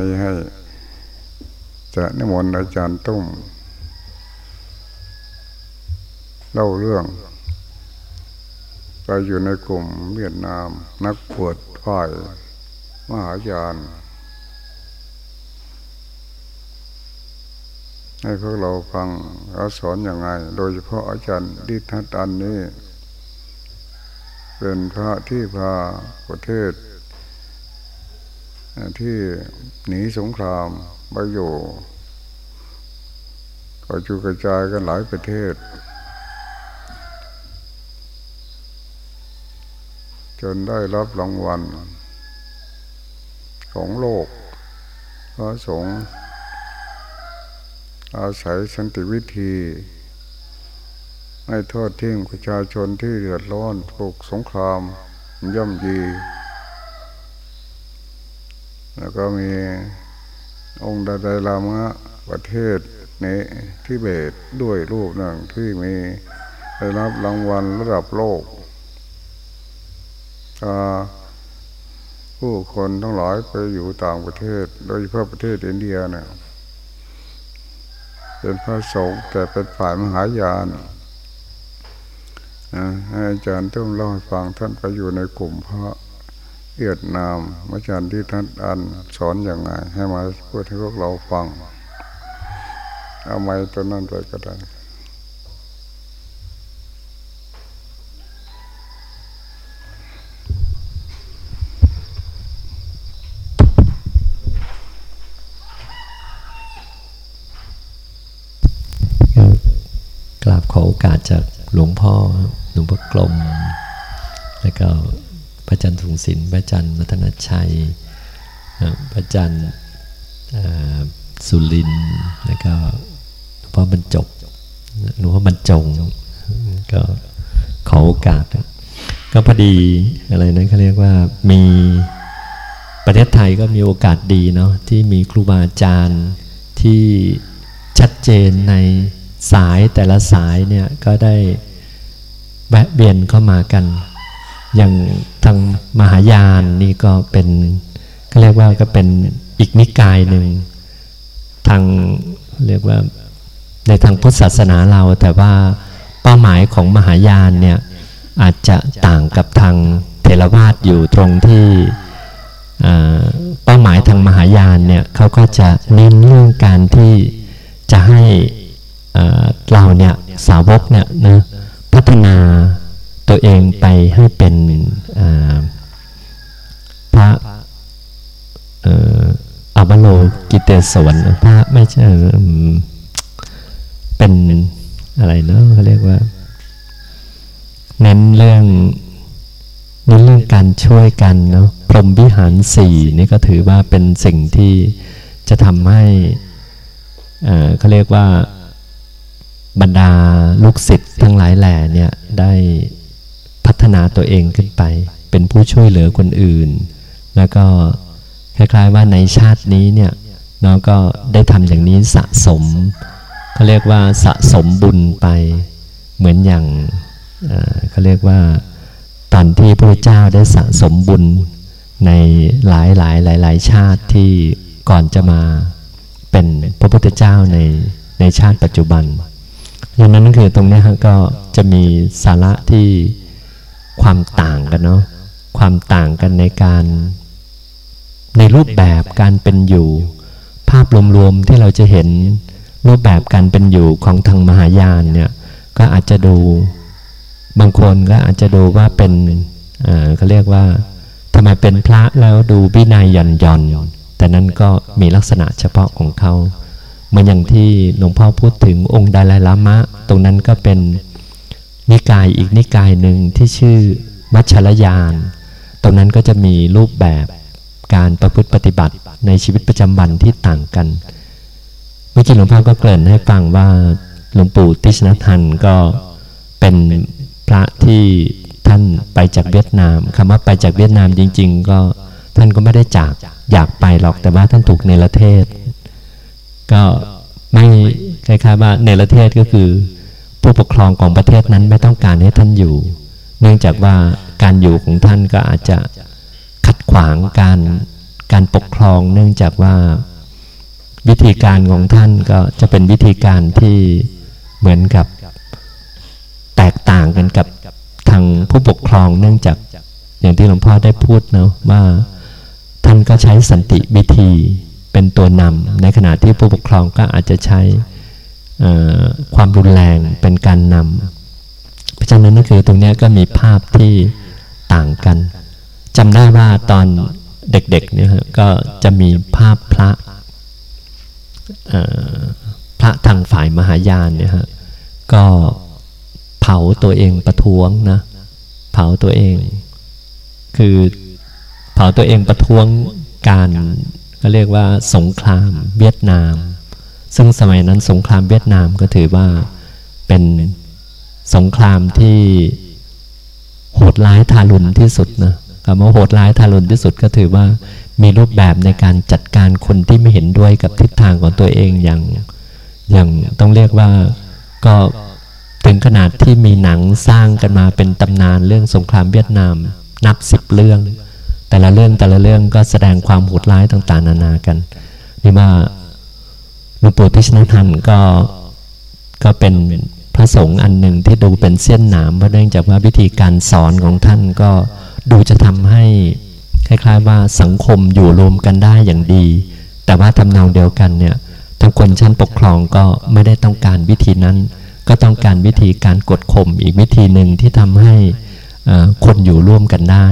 นี้ให้ จะนิมนต์อาจารย์ตุ้มเล่าเรื่องไปอยู่ในกลุ่มเวียดนาม นักปวดฝ่ายมหายานให้พวกเราฟังเขาสอนอย่างไง โดยเฉพาะอาจารย์ดิทัตันนี้ เป็นพระที่พาประเทศ ที่หนีสงครามไปอยู่ก็จุกระจายกันหลายประเทศ จนได้รับรางวัลของโลกพระสงฆ์อาศัยสันติวิธีไม่ทอดทิ้งประชาชนที่เดือดร้อนถูกสงครามย่ำยี แล้วก็มีองค์ดาไดลามะประเทศในทิเบตด้วยรูปหนึ่งที่มีได้รับรางวัลระดับโลกผู้คนทั้งหลายไปอยู่ต่างประเทศ โดยเฉพาะประเทศอินเดียเนี่ยเป็นพระสงฆ์แต่เป็นฝ่ายมหายานอาจารย์ต้องเล่าให้ฟังท่านไปอยู่ในกลุ่มพระ เอียดนามอาจารย์ที่ท่านอันสอนอย่างไง ให้มาพูดให้พวกเราฟัง เอาไม้ตัวนั้นไปก็ได้กราบขอโอกาสจากหลวงพ่อหลวงพ่อกลม แล้วก็ พระจันทร์สุงศิลป์พระจันทร์มัทนชัย พระจันทร์สุรินแล้วก็หลวงพ่อบรรจบหลวงพ่อบรรจงก็ขอโอกาส ก็พอดีอะไรนั้นเขาเรียกว่ามีประเทศไทยก็มีโอกาสดีเนาะที่มีครูบาอาจารย์ที่ชัดเจนในสายแต่ละสายเนี่ยก็ได้แวะเวียนเข้ามากัน อย่างทางมหายานนี่ก็เป็นก็เรียกว่าก็เป็นอีกนิกายหนึ่งทางเรียกว่าในทางพุทธศาสนาเรา แต่ว่าเป้าหมายของมหายานเนี่ยอาจจะต่างกับทางเทรวาสอยู่ตรงที่เป้าหมายทางมหายานเนี่ยเขาก็จะเน้นเรื่องการที่จะให้เราเนี่ยสาวกเนี่ยนะพัฒนา ตัวเองไปให้เป็นพระอับโลกิเตศวรพระไม่ใช่เป็นอะไรเนาะเขาเรียกว่า เน้นเรื่องเน้นเรื่องการช่วยกันเนาะพรหมวิหารสี่นี่ก็ถือว่าเป็นสิ่งที่จะทำให้เขาเรียกว่าบรรดาลูกศิษย์ทั้งหลายแหล่เนี่ยได้ พัฒนาตัวเองขึ้นไป เป็นผู้ช่วยเหลือคนอื่น แล้วก็คล้ายๆว่าในชาตินี้เนี่ยน้องก็ได้ทำอย่างนี้สะสมเขาเรียกว่าสะสมบุญไปเหมือนอย่างเขาเรียกว่าตอนที่พระเจ้าได้สะสมบุญในหลายหลายหลายหลายชาติที่ก่อนจะมาเป็นพระพุทธเจ้าในในชาติปัจจุบันอย่างนั้นคือตรงนี้ก็จะมีสาระที่ ความต่างกันเนาะความต่างกันในการ ในรูปแบบการเป็นอยู่ ภาพรวมๆที่เราจะเห็นรูปแบบการเป็นอยู่ของทางมหายานเนี่ยก็อาจจะดูบางคนก็อาจจะดูว่าเป็นเขาเรียกว่าทำไมเป็นพระแล้วดูวินัยหย่อนหย่อนแต่นั้นก็มีลักษณะเฉพาะของเขาเหมือนอย่างที่หลวงพ่อพูดถึงองค์ดาลายลามะ ตรงนั้นก็เป็น นิกายอีกนิกายหนึ่งที่ชื่อมัชชลยาน ตรงนั้นก็จะมีรูปแบบการประพฤติปฏิบัติในชีวิตประจำวันที่ต่างกัน เมื่อกี้หลวงพ่อก็เกริ่นให้ฟังว่าหลวงปู่ติชนทันก็เป็นพระที่ท่านไปจากเวียดนามคำว่าไปจากเวียดนามจริง ๆ ก็ท่านก็ไม่ได้จากอยากไปหรอกแต่ว่าท่านถูกในรเทศ ก็ไม่คล้ายๆว่าในรเทศก็คือ ผู้ปกครองของประเทศนั้นไม่ต้องการให้ท่านอยู่ เนื่องจากว่าการอยู่ของท่านก็อาจจะขัดขวางการการปกครอง เนื่องจากว่าวิธีการของท่านก็จะเป็นวิธีการที่เหมือนกับแตกต่างกันกับทางผู้ปกครองเนื่องจากอย่างที่หลวงพ่อได้พูดเนาะว่าท่านก็ใช้สันติวิธีเป็นตัวนำในขณะที่ผู้ปกครองก็อาจจะใช้ ความรุนแรงเป็นการนำเพราะฉะนั้นนั่นคือตรงนี้ก็มีภาพที่ต่างกันจำได้ว่าตอนเด็กๆเนี่ยก็จะมีภาพพระพระทางฝ่ายมหายานเนี่ยฮะก็เผาตัวเองประท้วงนะเผาตัวเอง คือเผาตัวเองประท้วงการก็เรียกว่าสงครามเวียดนาม ซึ่งสมัยนั้นสงครามเวียดนามก็ถือว่าเป็นสงครามที่โหดร้ายทารุณที่สุดนะคำว่าโหดร้ายทารุณที่สุดก็ถือว่ามีรูปแบบในการจัดการคนที่ไม่เห็นด้วยกับทิศทางของตัวเองอย่างอย่างต้องเรียกว่าก็ถึงขนาดที่มีหนังสร้างกันมาเป็นตำนานเรื่องสงครามเวียดนามนับสิบเรื่อง แต่ละเรื่องแต่ละเรื่องก็แสดงความโหดร้ายต่างๆ นานากัน นี่ว่า งปู่ทิชนทันก็ก็เป็นพระสงฆ์อันหนึ่งที่ดูเป็นเส้นหนามเพราะเนื่องจากว่าวิธีการสอนของท่านก็ดูจะทำให้คล้ายๆว่าสังคมอยู่รวมกันได้อย่างดี แต่ว่าทำนองเดียวกันเนี่ยทั้งคนชั้นปกครองก็ไม่ได้ต้องการวิธีนั้น ก็ต้องการวิธีการกดข่มอีกวิธีหนึ่งที่ทำให้คนอยู่ร่วมกันได้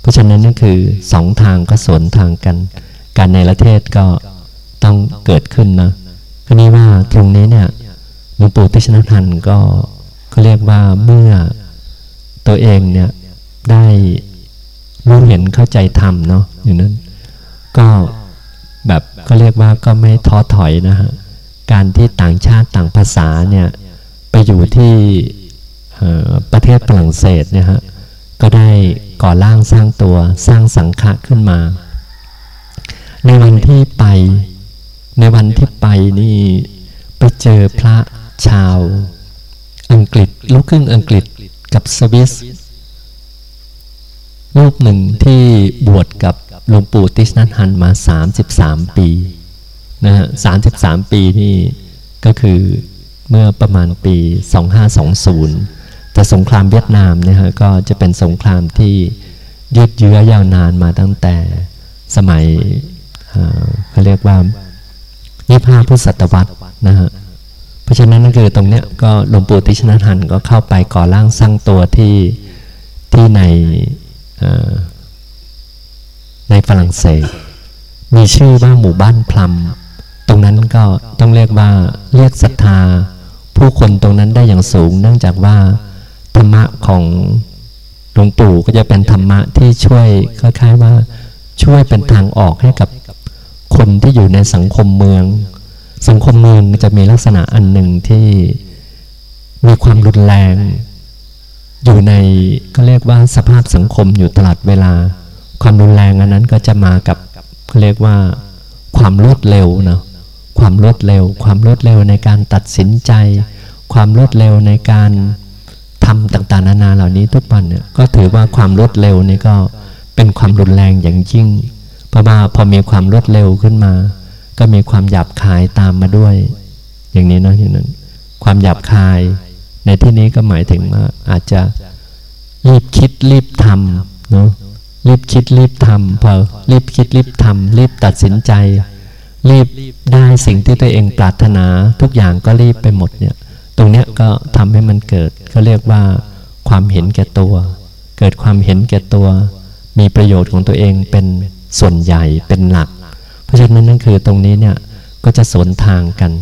เพราะฉะนั้นนั่นคือสองทางก็สวนทางกัน การในประเทศก็ต้องเกิดขึ้นนะ ก็นี้ว่าตรงนี้เนี่ยหลวงปู่ติชนทันก็ก็เรียกว่าเมื่อตัวเองเนี่ยได้รู้เห็นเข้าใจธรรมเนาะอย่างนั้น ก็แบบก็เรียกว่าก็ไม่ท้อถอยนะฮะการที่ต่างชาติต่างภาษาเนี่ยไปอยู่ที่ประเทศฝรั่งเศสเนี่ยฮะก็ได้ก่อร่างสร้างตัวสร้างสังฆะขึ้นมา ในวันที่ไป ในวันที่ไปนี่ไปเจอพระชาว อังกฤษลูกครึ่งอังกฤษกับสวิสรูปหนึ่งที่บวชกับหลวงปู่ติชนัทฮันมา 33 ปีนะฮะ33ปีนี่ก็คือเมื่อประมาณปี 2520 แต่สงครามเวียดนามนี่ยฮะก็จะเป็นสงครามที่ยืดเยื้อยาวนานมาตั้งแต่สมัยเขาเรียกว่า 25พุทธศตวรรษนะฮะเพราะฉะนั้นนั่นคือตรงเนี้ยก็หลวงปู่ติชนัทันก็เข้าไปก่อร่างสร้างตัวที่ที่ในในฝรั่งเศส มีชื่อว่าหมู่บ้านพลัมตรงนั้นก็ต้องเรียกว่าเรียกศรัทธา ผู้คนตรงนั้นได้อย่างสูง เนื่องจากว่าธรรมะของหลวงปู่ก็จะเป็นธรรมะที่ช่วยคล้ายๆว่าช่วยเป็นทางออกให้กับ คนที่อยู่ในสังคมเมือง สังคมเมืองจะมีลักษณะอันหนึ่งที่มีความรุนแรง อยู่ในก็เรียกว่าสภาพสังคมอยู่ตลอดเวลา ความรุนแรงอันนั้นก็จะมากับเขาเรียกว่า ความรวดเร็วเนาะความรวดเร็ว ความรวดเร็วในการตัดสินใจ ความรวดเร็วในการทำต่างๆ นานาเหล่านี้ทุกวันเนี่ยก็ถือว่าความรวดเร็วนี่ก็เป็นความรุนแรงอย่างยิ่ง พราะว่าพอมีความรวดเร็วขึ้นมา ก็มีความหยาบคายตามมาด้วย อย่างนี้เนาะอย่างนั้น ความหยาบคาย ในที่นี้ก็หมายถึงว่าอาจจะรีบคิดรีบทำเนาะรีบคิดรีบทำพอรีบคิดรีบทำรีบตัดสินใจ รีบได้สิ่งที่ตัวเองปรารถนาทุกอย่างก็รีบไปหมดเนี่ย ตรงเนี้ยก็ทำให้มันเกิดเขาเรียกว่าความเห็นแก่ตัว เกิดความเห็นแก่ตัว มีประโยชน์ของตัวเองเป็น ส่วนใหญ่เป็นหลัก เพราะฉะนั้นนั่นคือตรงนี้เนี่ยก็จะสวนทางกัน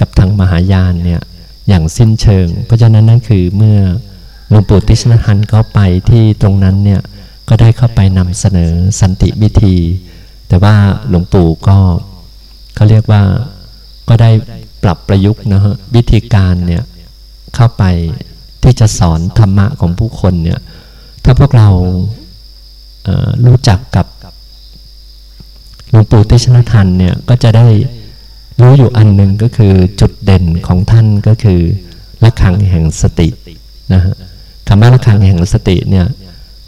กับทางมหายานเนี่ยอย่างสิ้นเชิง เพราะฉะนั้นนั่นคือเมื่อหลวงปู่ติชนหันเข้าไปที่ตรงนั้นเนี่ยก็ได้เข้าไปนำเสนอสันติวิธี แต่ว่าหลวงปู่ก็เขาเรียกว่าก็ได้ปรับประยุกต์นะฮะวิธีการเนี่ยเข้าไปที่จะสอนธรรมะของผู้คนเนี่ยถ้าพวกเรารู้จักกับ ปู่ติช นัท ฮันห์เนี่ยก็จะได้รู้อยู่อันหนึ่งก็คือจุดเด่นของท่านก็คือระฆังแห่งสตินะฮะคำว่าระฆังแห่งสติเนี่ย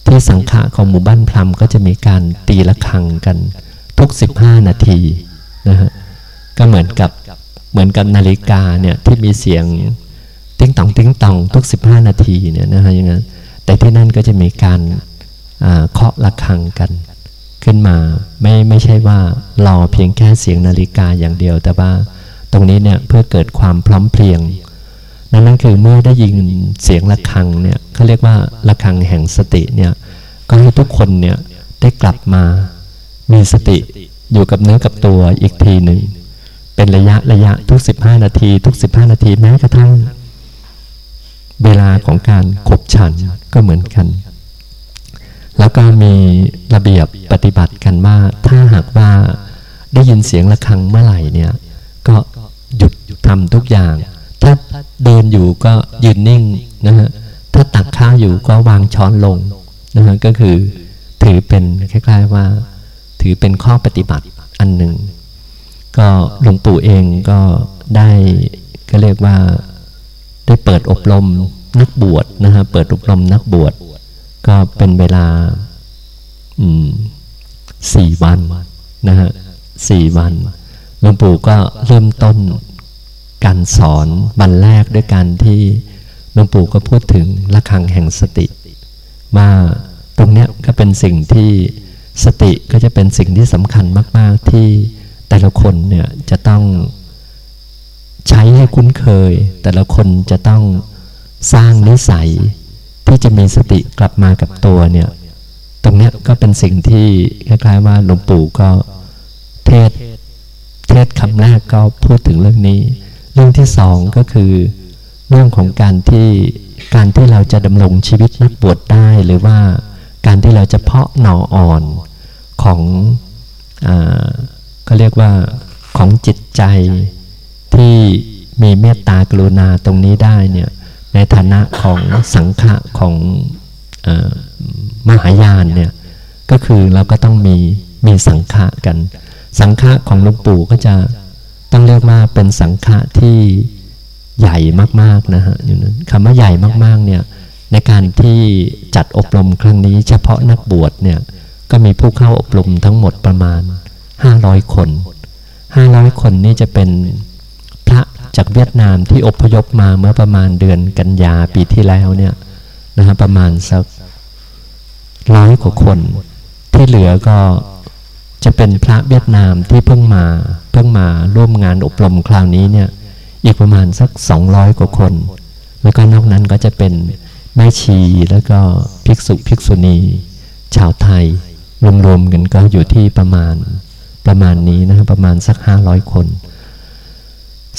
ที่สังฆะของหมู่บ้านพลัมก็จะมีการตีระฆังกันทุกสิบห้านาทีนะฮะก็เหมือนกับเหมือนกับนาฬิกาเนี่ยที่มีเสียงติ้งตองติ้งตองทุกสิบห้านาทีเนี่ยนะฮะอย่างนั้นแต่ที่นั่นก็จะมีการเคาะระฆังกัน ขึ้นมา ไม่ไม่ใช่ว่ารอเพียงแค่เสียงนาฬิกาอย่างเดียว แต่ว่าตรงนี้เนี่ยเพื่อเกิดความพร้อมเพรียง นั่นนั่นคือเมื่อได้ยินเสียงระฆังเนี่ยเขาเรียกว่าระฆังแห่งสติเนี่ยก็ให้ทุกคนเนี่ยได้กลับมามีสติอยู่กับเนื้อกับตัวอีกทีหนึ่งเป็นระยะระยะทุกสิบห้านาที ทุกสิบห้านาทีแม้กระทั่ง เวลาของการขบฉันก็เหมือนกัน แล้วก็มีระเบียบปฏิบัติกันว่าถ้าหากว่าได้ยินเสียงะระฆังเมื่อไหร่เนี่ย ก็หยุดทำทุกอย่าง ถ้าเดินอยู่ก็ยืนนิ่งนะฮะถ้าตักข้าวอยู่ก็วางช้อนลงนะฮะก็คือถือเป็นคล้ายๆว่า ถือเป็นข้อปฏิบัติอันหนึ่ง ก็หลวงปู่เองก็ได้ก็เรียกว่าได้เปิดอบรมนักบวชนะฮะเปิดอบรมนักบวช ก็เป็นเวลาสี่วันนะฮะสี่วันหลวงปู่ก็เริ่มต้นการสอนวันแรกด้วยการที่หลวงปู่ก็พูดถึงระฆังแห่งสติ ว่าตรงเนี้ยก็เป็นสิ่งที่สติก็จะเป็นสิ่งที่สำคัญมาก ๆ ที่แต่ละคนเนี่ยจะต้องใช้ให้คุ้นเคย แต่ละคนจะต้องสร้างนิสัย ที่จะมีสติกลับมากับตัวเนี่ย ตรงเนี้ยก็เป็นสิ่งที่คล้ายๆว่าหลวงปู่ก็เทศเทศคำแรกก็พูดถึงเรื่องนี้ เรื่องที่สองก็คือเรื่องของการที่การที่เราจะดำรงชีวิตนักบวชได้หรือว่าการที่เราจะเพาะหน่ออ่อนของอก็เรียกว่าของจิตใจที่มีเมตตากรุณาตรงนี้ได้เนี่ย ในฐานะของสังฆะของอมหายานเนี่ยก็คือเราก็ต้องมีมีสังฆะกัน สังฆะของหลวงปู่ก็จะต้องเรียกว่าเป็นสังฆะที่ใหญ่มากๆนะฮะอยู่นั้นคำว่าใหญ่มากๆเนี่ยในการที่จัดอบรมครั้งนี้ เฉพาะนักบวชเนี่ยก็มีผู้เข้าอบรมทั้งหมดประมาณ 500 คน 500 คนนี่จะเป็น จากเวียดนามที่อพยพมาเมื่อประมาณเดือนกันยาปีที่แล้วเนี่ยนะฮะประมาณสักร้อยกว่าคน ที่เหลือก็จะเป็นพระเวียดนามที่เพิ่งมา เพิ่งมาร่วมงานอบรมคราวนี้เนี่ยอีกประมาณสัก200กว่าคน แล้วก็นอกนั้นก็จะเป็นแม่ชีแล้วก็ภิกษุภิกษุณี ชาวไทย รวมๆกันก็อยู่ที่ประมาณประมาณนี้นะประมาณสักห้าร้อยคน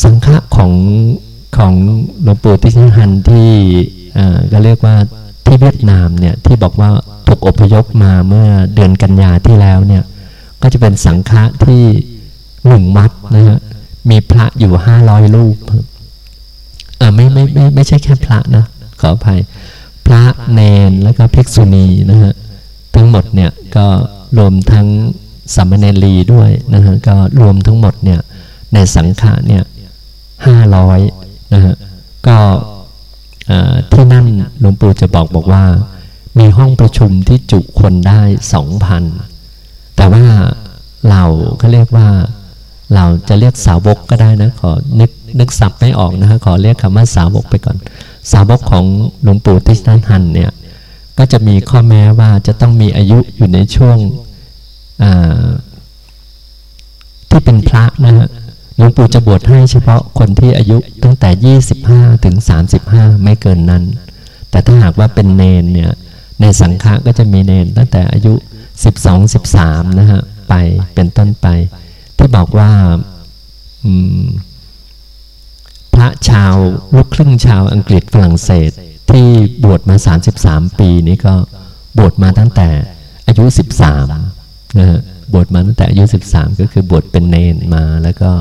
สังฆะของของหลวงปู่ทิชหันที่ก็เรียกว่าที่เวียดนามเนี่ยที่บอกว่าถูกอพยพมาเมื่อเดือนกันยาที่แล้วเนี่ยก็จะเป็นสังฆะที่หนึ่งวัดนะฮะมีพระอยู่ห้าร้อยรูปเออไม่ไม่ไม่ไม่ใช่แค่พระนะขออภัยพระเนนแล้วก็ภิกษุณีนะฮะทั้งหมดเนี่ยก็รวมทั้งสามเณรีด้วยนะฮะก็รวมทั้งหมดเนี่ยในสังฆะเนี่ย ห้าร้อยนะฮะก็ที่นั่นหลวงปู่จะบอกบอกว่า มีห้องประชุมที่จุคนได้สองพันแต่ว่าเราเขาเรียกว่าเราจะเรียกสาวกก็ได้นะ ขอนึกนึกศัพท์ไม่ออกนะฮะขอเรียกคำว่าสาวกไปก่อน สาวกของหลวงปู่ทิชนันหันเนี่ยก็จะมีข้อแม้ว่าจะต้องมีอายุอยู่ในช่วงที่เป็นพระนะฮะ หลวงปู่จะบวชให้เฉพาะคนที่อายุตั้งแต่ 25 ถึง 35 ไม่เกินนั้น แต่ถ้าหากว่าเป็นเนนเนี่ยในสังฆะก็จะมีเนนตั้งแต่อายุ 12 13 นะฮะ ไปเป็นต้นไป ที่บอกว่าพระชาวลูกครึ่งชาวอังกฤษฝรั่งเศสที่บวชมา 33 ปีนี้ก็บวชมาตั้งแต่อายุ 13นะฮะบวชมาตั้งแต่อายุ 13 ก็คือบวชเป็นเนนมาแล้วก็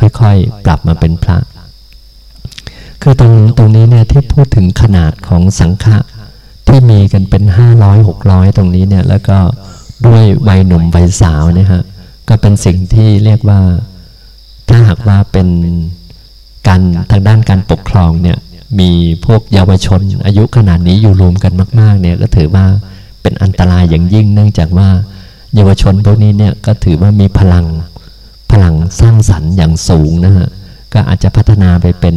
ค่อยๆกลับมาเป็นพระ คือตรงตรงนี้เนี่ยที่พูดถึงขนาดของสังฆะที่มีกันเป็น500 600ตรงนี้เนี่ยแล้วก็ด้วยวัยหนุ่มวัยสาวนี่ยฮะก็เป็นสิ่งที่เรียกว่า ถ้าหากว่าเป็นการทางด้านการปกครองเนี่ยมีพวกเยาวชน อายุขนาดนี้อยู่รวมกันมาก ๆ เนี่ยก็ถือว่าเป็นอันตรายอย่างยิ่ง เนื่องจากว่า เยาวชนพวกนี้เนี่ยก็ถือว่ามีพลัง พลังสร้างสรรค์อย่างสูงนะฮะก็อาจจะพัฒนาไปเป็น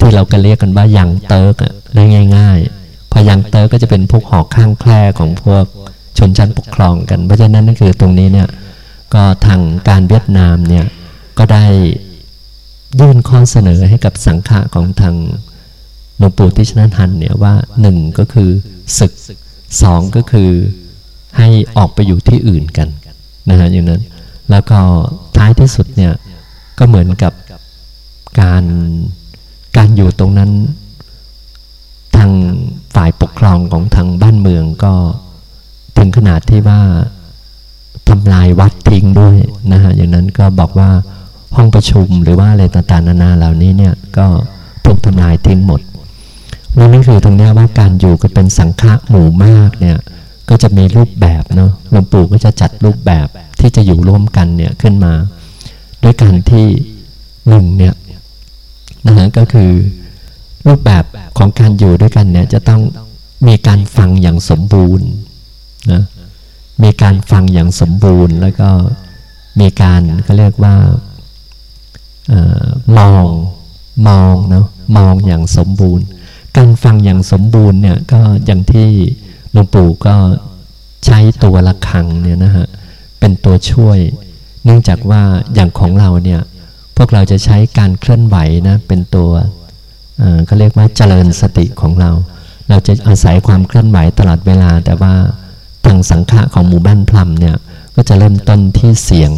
ที่เราก็เรียกกันว่ายังเติร์กได้ง่าย ๆ พอยังเติร์กก็จะเป็นพวกหอกข้างแคร่ของพวกชนชั้นปกครองกัน เพราะฉะนั้นนั่นคือตรงนี้เนี่ยก็ทางการเวียดนามเนี่ยก็ได้ยื่นข้อเสนอให้กับสังฆะของทางหลวงปู่ทิชนันทันเนี่ยว่าหนึ่งก็คือศึกสองก็คือให้ออกไปอยู่ที่อื่นกันนะฮะอย่างนั้น แล้วก็ท้ายที่สุดเนี่ยก็เหมือนกับการการอยู่ตรงนั้น ทางฝ่ายปกครองของทางบ้านเมืองก็ถึงขนาดที่ว่าทำลายวัดทิ้งด้วยนะฮะอย่างนั้นก็บอกว่าห้องประชุมหรือว่าอะไรต่างๆนานาเหล่านี้เนี่ยก็ถูกทำลายทิ้งหมดนั่นคือตรงนี้ว่าการอยู่กันเป็นสังฆะหมู่มากเนี่ย ก็จะมีรูปแบบเนาะหลวงปู่ก็จะจัดรูปแบบที่จะอยู่ร่วมกันเนี่ยขึ้นมา ด้วยการที่หนึ่งเนี่ยนะฮะก็คือรูปแบบของการอยู่ด้วยกันเนี่ยจะต้องมีการฟังอย่างสมบูรณ์นะมีการฟังอย่างสมบูรณ์ แล้วก็มีการก็เรียกว่าออมองมองเนาะมองอย่างสมบูรณ์ การฟังอย่างสมบูรณ์เนี่ยก็อย่างที่ หลวงปู่ก็ใช้ตัวละคังเนี่ยนะฮะเป็นตัวช่วย เนื่องจากว่าอย่างของเราเนี่ยพวกเราจะใช้การเคลื่อนไหวนะเป็นตัวเขาเรียกว่าเจริญสติของเรา เราจะอาศัยความเคลื่อนไหวตลอดเวลา แต่ว่าทางสังฆะของหมู่บ้านพลัมเนี่ยก็จะเริ่มต้นที่เสียง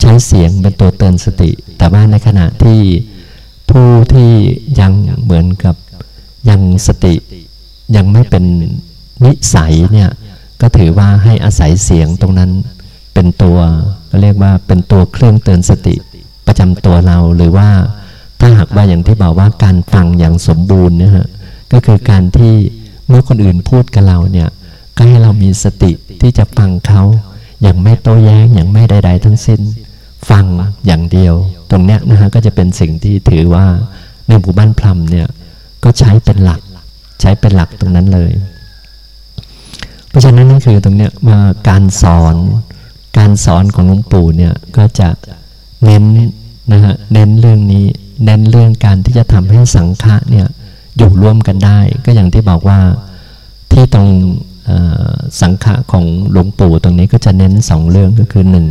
ใช้เสียงเป็นตัวเตือนสติ แต่ว่าในขณะที่ผู้ที่ยังเหมือนกับยังสติยังไม่เป็น นิสัยเนี่ยก็ถือว่าให้อาศัยเสียงตรงนั้นเป็นตัวก็เรียกว่าเป็นตัวเครื่องเตือนสติประจำตัวเราหรือว่าถ้าหากว่าอย่างที่บอกว่าการฟังอย่างสมบูรณ์นี่ยฮะก็คือการที่เมื่อคนอื่นพูดกับเราเนี่ยก็ให้เรามีสติที่จะฟังเขาอย่างไม่โต้แย้งอย่างไม่ใด ๆ ทั้งสิ้น ฟังอย่างเดียว ตรงเนี้ยนะฮะก็จะเป็นสิ่งที่ถือว่าในหมู่บ้านพลัมเนี่ยก็ใช้เป็นหลัก ใช้เป็นหลักตรงนั้นเลย ราะฉะนั้นนั่นคือตรงเนี้ยมาการสอนการสอนของหลวงปู่เนี่ยก็จะเน้นนะฮะเน้นเรื่องนี้เน้นเรื่องการที่จะทำให้สังฆะเนี่ยอยู่ร่วมกันได้ ก็อย่างที่บอกว่าที่ตรงสังฆะของหลวงปู่ตรงนี้ก็จะเน้นสองเรื่องก็คือหนึ่ง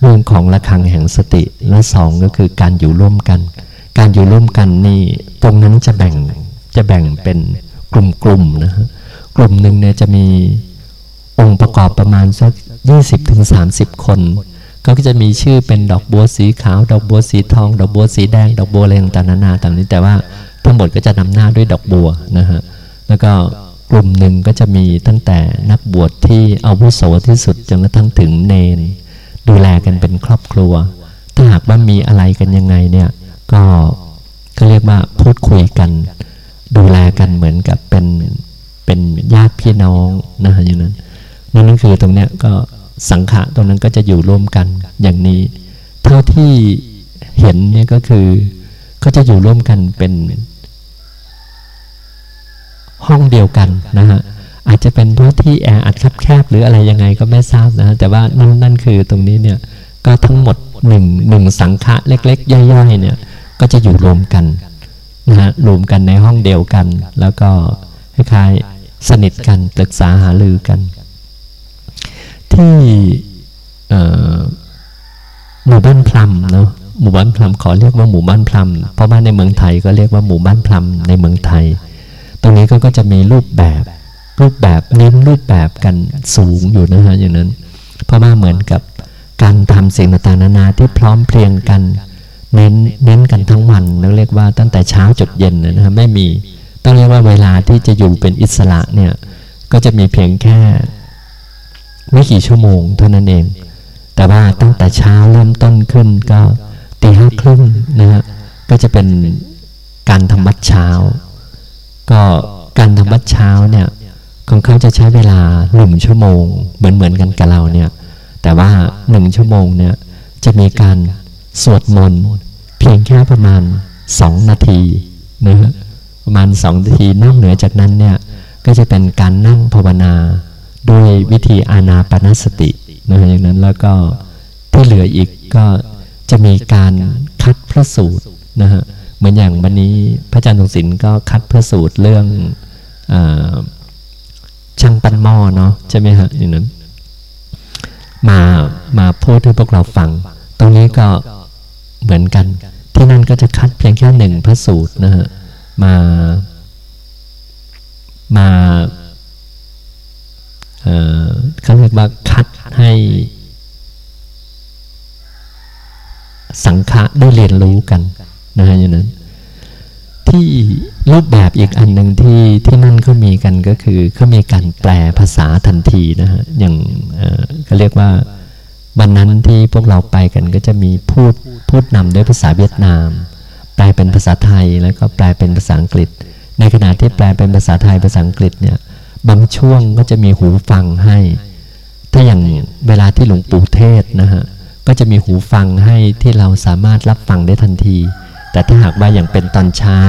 เรื่องของระฆังแห่งสติและสองก็คือการอยู่ร่วมกัน การอยู่ร่วมกันนี่ตรงนั้นจะแบ่งจะแบ่งเป็นกลุ่มๆนะฮะ กลุ่มหนึ่งเนี่ยจะมีองค์ประกอบประมาณสักยี่สิบถึงสามสิบคน ก็จะมีชื่อเป็นดอกบัวสีขาว ดอกบัวสีทอง ดอกบัวสีแดง ดอกบัวอะไรต่างๆนานาต่างนี้แต่ว่าทั้งหมดก็จะนำหน้าด้วยดอกบัวนะฮะแล้วก็กลุ่มหนึ่งก็จะมีตั้งแต่นักบวชที่อาวุโสที่สุดจนกระทั่งถึงเนน ดูแลกันเป็นครอบครัว ถ้าหากว่ามีอะไรกันยังไงเนี่ยก็ก็เรียกว่าพูดคุยกัน ดูแลกันเหมือนกับเป็น เป็นญาติพี่น้องนะฮะอย่างนั้นนั่นคือตรงเนี้ยก็สังขะตรงนั้นก็จะอยู่ร่วมกันอย่างนี้ เท่าที่เห็นเนี่ยก็คือก็จะอยู่ร่วมกันเป็น ห้องเดียวกันนะฮะอาจจะเป็นพราะที่แออัดแคบๆหรืออะไรยังไงก็ไม่ทราบนะแต่ว่านั่นนั่นคือตรงนี้เนี่ยก็ทั้งหมดหนึ่งหนึ่งสังฆะเล็ก ๆ ย่อยๆเนี่ยก็จะอยู่รวมกันนะฮะรวมกันในห้องเดียวกัน แล้วก็คล้ายๆ สนิทกันปรึกษาหารือกัน ที่หมู่บ้านพลัมเนาะหมู่บ้านพลัมขอเรียกว่าหมู่บ้านพลัมเพราะว่าในเมืองไทยก็เรียกว่าหมู่บ้านพลัมในเมืองไทย ตรงนี้ก็ก็จะมีรูปแบบรูปแบบเน้นรูปแบบกันสูงอยู่นะฮะอย่างนั้น เพราะว่าเหมือนกับการทำสิ่งต่างๆนานาที่พร้อมเพรียงกัน เน้นเน้นกันทั้งวันเราเรียกว่าตั้งแต่เช้าจดเย็นนะฮะไม่มี ต้องเรียกว่าเวลาที่จะอยู่เป็นอิสระเนี่ยก็จะมีเพียงแค่ ไม่กี่ชั่วโมงเท่านั้นเอง แต่ว่าตั้งแต่เช้าเริ่มต้นขึ้นก็ตีห้าครึ่งนะฮะก็จะเป็นการทำวัดเช้า ก็การทำวัดเช้าเนี่ยของเขาจะใช้เวลาหนึ่งชั่วโมง เหมือนเหมือนกันกับเราเนี่ยแต่ว่าหนึ่งชั่วโมงเนี่ยจะมีการสวดมนต์เพียงแค่ประมาณสองนาทีนะฮะ ประมาณสองนาทีนอกเหนือจากนั้นเนี่ยก็จะเป็นการนั่งภาวนาด้วยวิธีอานาปนสตินะอย่างนั้นแล้วก็ที่เหลืออีกก็จะมีการคัดพระสูตรนะฮะเหมือนอย่างวันนี้พระอาจารย์ทรงศิลป์ก็คัดพระสูตรเรื่องอช่างปั้นหม้อเนาะใช่ไหมฮะอย่างนั้นมามาพูดให้พวกเราฟัง ตรงนี้ก็เหมือนกัน ที่นั่นก็จะคัดเพียงแค่หนึ่งพระสูตรนะฮะ มามาเขาเรียกว่าคัดให้สังฆะได้เรียนรู้กันนะฮะอย่างนั้น ที่รูปแบบอีกอันหนึ่งที่ที่นั่นเขามีกันก็คือเขามีการแปลภาษาทันทีนะฮะอย่างเขาเรียกว่าวันนั้นที่พวกเราไปกันก็จะมีพูดพูดนำด้วยภาษาเวียดนาม แปลเป็นภาษาไทยแล้วก็แปลเป็นภาษาอังกฤษ ในขณะที่แปลเป็นภาษาไทยภาษาอังกฤษเนี่ยบางช่วงก็จะมีหูฟังให้ ถ้าอย่างเวลาที่หลวงปู่เทศนะฮะก็จะมีหูฟังให้ที่เราสามารถรับฟังได้ทันที แต่ถ้าหากว่าอย่างเป็นตอนเช้า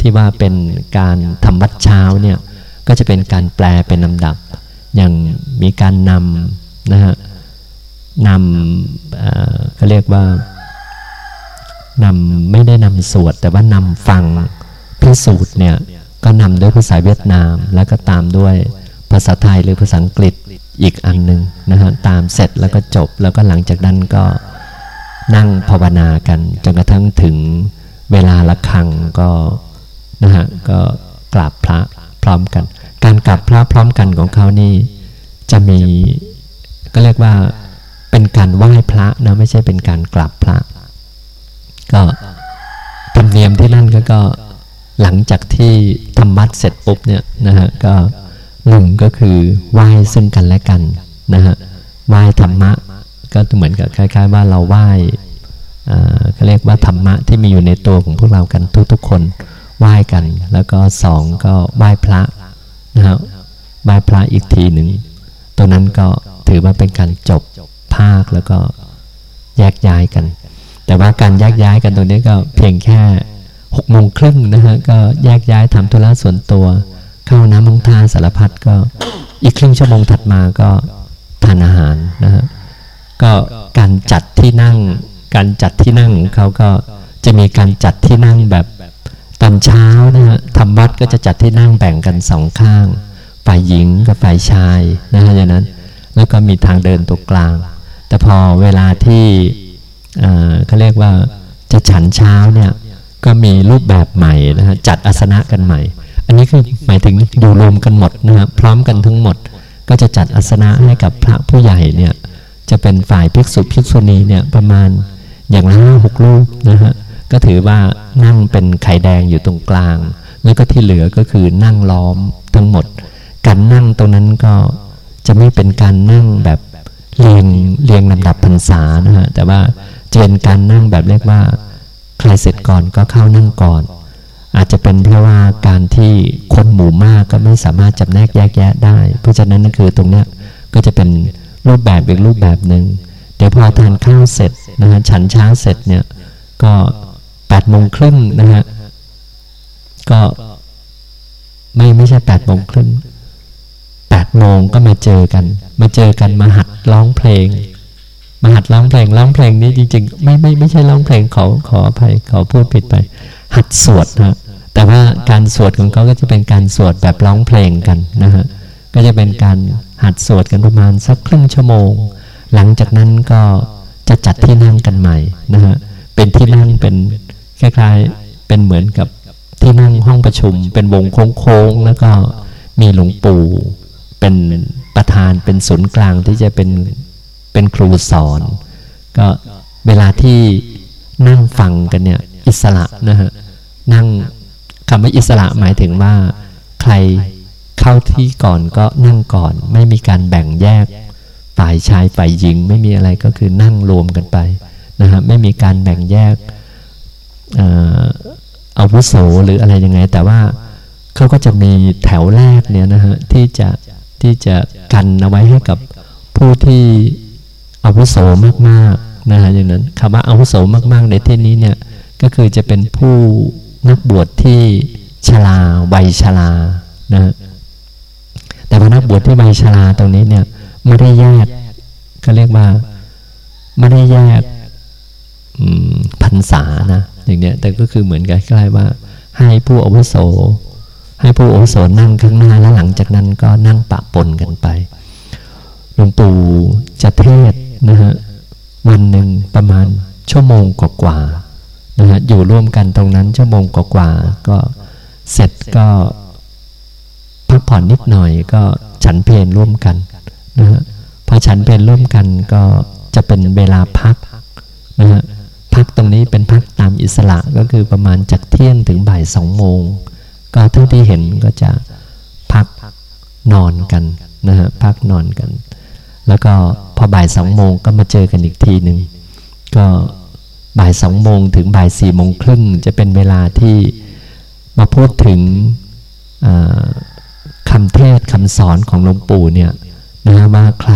ที่ว่าเป็นการทำวัดเช้าเนี่ยก็จะเป็นการแปลเป็นลำดับ อย่างมีการนำนะฮะนำเขาเรียกว่า นำไม่ได้นำสวด แต่ว่านำฟังพิสูจน์เนี่ยก็นำด้วยภาษาเวียดนาม แล้วก็ตามด้วยภาษาไทยหรือภาษาอังกฤษอีกอันหนึ่งนะฮะตามเสร็จแล้วก็จบ แล้วก็หลังจากนั้นก็นั่งภาวนากันจนกระทั่งถึงเวลาละครังก็นะฮะก็กราบพระพร้อมกัน การกราบพระพร้อมกันของเขานี่จะมีก็เรียกว่าเป็นการไหว้พระนะไม่ใช่เป็นการกราบพระ ก็ธรรมเนียมที่นั่นก็ก็หลังจากที่ทำมัดเสร็จปุ๊บเนี่ยนะฮะก็หนึ่งก็คือไหว้ซึ่งกันและกันนะฮะไหว้ธรรมะ ก็เหมือนกับคล้าย ๆ ว่าเราไหว้เขาเรียกว่าธรรมะที่มีอยู่ในตัวของพวกเรากันทุกๆคนไหว้กัน แล้วก็สองก็ไหว้พระนะฮะไหว้พระอีกทีหนึ่งตรงนั้นก็ถือว่าเป็นการจบภาคแล้วก็แยกย้ายกัน แต่ว่าการแยกย้ายกันตรงนี้ก็เพียงแค่หกโมงครึ่งนะฮะก็แยกย้ายทำธุระส่วนตัว เข้าน้ำมงทาสารพัดก็อีกครึ่งชั่วโมงถัดมาก็ทานอาหารนะฮะก็การจัดที่นั่ง การจัดที่นั่งเขาก็จะมีการจัดที่นั่งแบบตอนเช้านะฮะทำวัดก็จะจัดที่นั่งแบ่งกันสองข้าง ฝ่ายหญิงกับฝ่ายชายนะฮะอย่างนั้น แล้วก็มีทางเดินตัวกลาง แต่พอเวลาที่ เขาเรียกว่าจะฉันเช้าเนี่ยก็มีรูปแบบใหม่นะฮะจัดอาสนะกันใหม่ อันนี้คือหมายถึงอยู่รวมกันหมดนะครับพร้อมกันทั้งหมด ก็จะจัดอาสนะให้กับพระผู้ใหญ่เนี่ยจะเป็นฝ่ายภิกษุภิกษุณีเนี่ยประมาณอย่างละห้าหกลูกนะฮะก็ถือว่านั่งเป็นไข่แดงอยู่ตรงกลาง แล้วก็ที่เหลือก็คือนั่งล้อมทั้งหมด การนั่งตรงนั้นก็จะไม่เป็นการนั่งแบบเรียงเรียงลำดับพรรษานะฮะแต่ว่า เป็นการนั่งแบบเรียกว่า ใครเสร็จก่อนก็เข้านั่งก่อน อาจจะเป็นเพราะว่าการที่คนหมู่มากก็ไม่สามารถจำแนกแยกแยะได้ เพราะฉะนั้นนั่นคือตรงเนี้ยก็จะเป็นรูปแบบอีกรูปแบบหนึ่งเดี๋ยวพอทานข้าวเสร็จนะฮะฉันเช้าเสร็จเนี่ยก็แปดโมงครึ่งนะฮะก็ไม่ไม่ใช่แปดโมงครึ่งแปดโมงก็มาเจอกัน มาเจอกันมาหัดร้องเพลง มาหัดร้องเพลงร้องเพลงนี้จริง ๆ ไม่ไม่ไม่ใช่ร้องเพลงขอขออภัยขอพูดผิดไป หัดสวดนะแต่ว่าการสวดของเขาก็จะเป็นการสวดแบบร้องเพลงกันนะฮะก็จะเป็นการหัดสวดกันประมาณสักครึ่งชั่วโมง หลังจากนั้นก็จะจัดที่นั่งกันใหม่นะฮะเป็นที่นั่งเป็นคล้ายๆเป็นเหมือนกับที่นั่งห้องประชุม เป็นวงโค้งๆแล้วก็มีหลวงปู่เป็นประธานเป็นศูนย์กลางที่จะเป็น เป็นครูสอน ก็เวลาที่นั่งฟังกันเนี่ยอิสระนะฮะนั่งคำว่าอิสระหมายถึงว่า ใครเข้าที่ก่อนก็นั่งก่อน ไม่มีการแบ่งแยกฝ่ายชายฝ่ายหญิง ไม่มีอะไรก็คือนั่งรวมกันไปนะฮะไม่มีการแบ่งแยกอาวุโสหรืออะไรยังไง แต่ว่าเขาก็จะมีแถวแรกเนี่ยนะฮะที่จะที่จะกันเอาไว้ให้กับผู้ที่ อาวุโสมากๆนะฮะอย่างนั้นคำว่าอาวุโสมากๆ ในที่นี้เนี่ยก็คือจะเป็นผู้นักบวชที่ชราวัยชรานะแต่ว่านักบวชที่ใบชลาตรงนี้เนี่ยไม่ได้แยกก็เรียกว่าไม่ได้แยกพรรษานะอย่างเนี้ยแต่ก็คือเหมือนกันใกล้ว่า ให้ผู้อาวุโส ให้ผู้อาวุโสนั่งข้างหน้าแล้วหลังจากนั้นก็นั่งปะปนกันไปหลวงปู่จะเทศ นะฮะวันหนึ่งประมาณชั่วโมงกว่าๆนะฮะอยู่ร่วมกันตรงนั้นชั่วโมงกว่าๆก็เสร็จก็พักผ่อนนิดหน่อยก็ฉันเพลนร่วมกันนะฮะพอฉันเพลนร่วมกันก็จะเป็นเวลาพักนะฮะพักตรงนี้เป็นพักตามอิสระก็คือประมาณจากเที่ยงถึงบ่ายสองโมง ก็เท่าที่เห็นก็จะพักนอนกันนะฮะพักนอนกัน แล้วก็พอบ่ายสองโมงก็มาเจอกันอีกทีหนึ่งก็บ่ายสองโมงถึงบ่ายสี่โมงครึ่งจะเป็นเวลาที่มาพูดถึงคำเทศคำสอนของหลวงปู่เนี่ยนะว่าใคร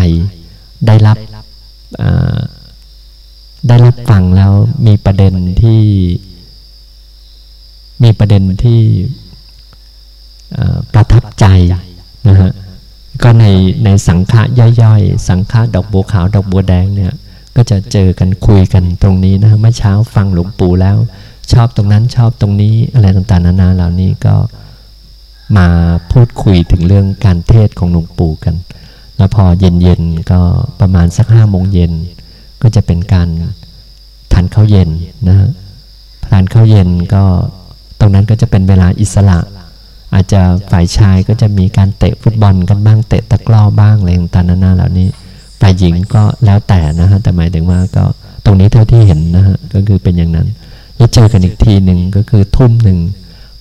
ได้รับได้รับฟังแล้วมีประเด็นที่มีประเด็นที่ประทับใจนะฮะ ก็ในในสังฆะย่อยๆ สังฆะดอกบัวขาวดอกบัวแดงเนี่ย ก็จะเจอกันคุยกันตรงนี้นะเมื่อเช้าฟังหลวงปู่แล้ว ชอบตรงนั้นชอบตรงนี้อะไรต่างๆนานาเหล่านี้ก็มาพูดคุยถึงเรื่องการเทศของหลวงปู่กัน แล้วพอเย็นๆก็ประมาณสักห้าโมงเย็นก็จะเป็นการทานข้าวเย็นนะทานข้าวเย็นก็ตรงนั้นก็จะเป็นเวลาอิสระ อาจจะฝ่ายชายก็จะมีการเตะฟุตบอลกันบ้างเตะตะกร้อบ้างอะไรต่างๆนานาเหล่านี้ฝ่ายหญิงก็แล้วแต่นะฮะแต่หมายถึงว่าก็ตรงนี้เท่าที่เห็นนะฮะก็คือเป็นอย่างนั้นแล้วเจอกันอีกทีหนึ่งก็คือทุ่มหนึ่ง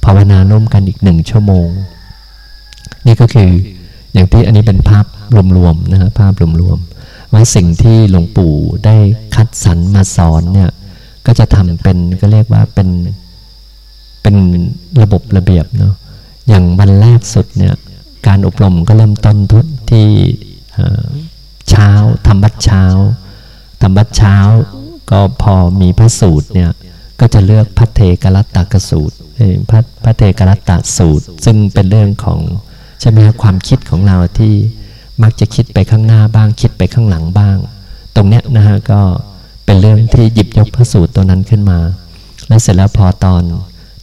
ภาวนาร่วมกันอีกหนึ่งชั่วโมง นี่ก็คืออย่างที่อันนี้เป็นภาพรวมๆนะฮะภาพรวมๆว่าสิ่งที่หลวงปู่ได้คัดสรรมาสอนเนี่ยก็จะทำเป็นก็เรียกว่าเป็นเป็นระบบระเบียบเนาะ อย่างวันแรกสุดเนี่ยการอบรมก็เริ่มต้นทุกที่เช้าทำบัดเช้าทำบัดเช้า ก็พอมีพระสูตรเนี่ยก็จะเลือกพระเทกรัตตกสูตรพระพระเทกรัตตสูตร ซึ่งเป็นเรื่องของใช่ไหมความคิดของเราที่มักจะคิดไปข้างหน้าบ้างคิดไปข้างหลังบ้าง ตรงเนี้ยนะฮะก็เป็นเรื่องที่หยิบยกพระสูตรตัวนั้นขึ้นมา แล้วเสร็จแล้วพอตอน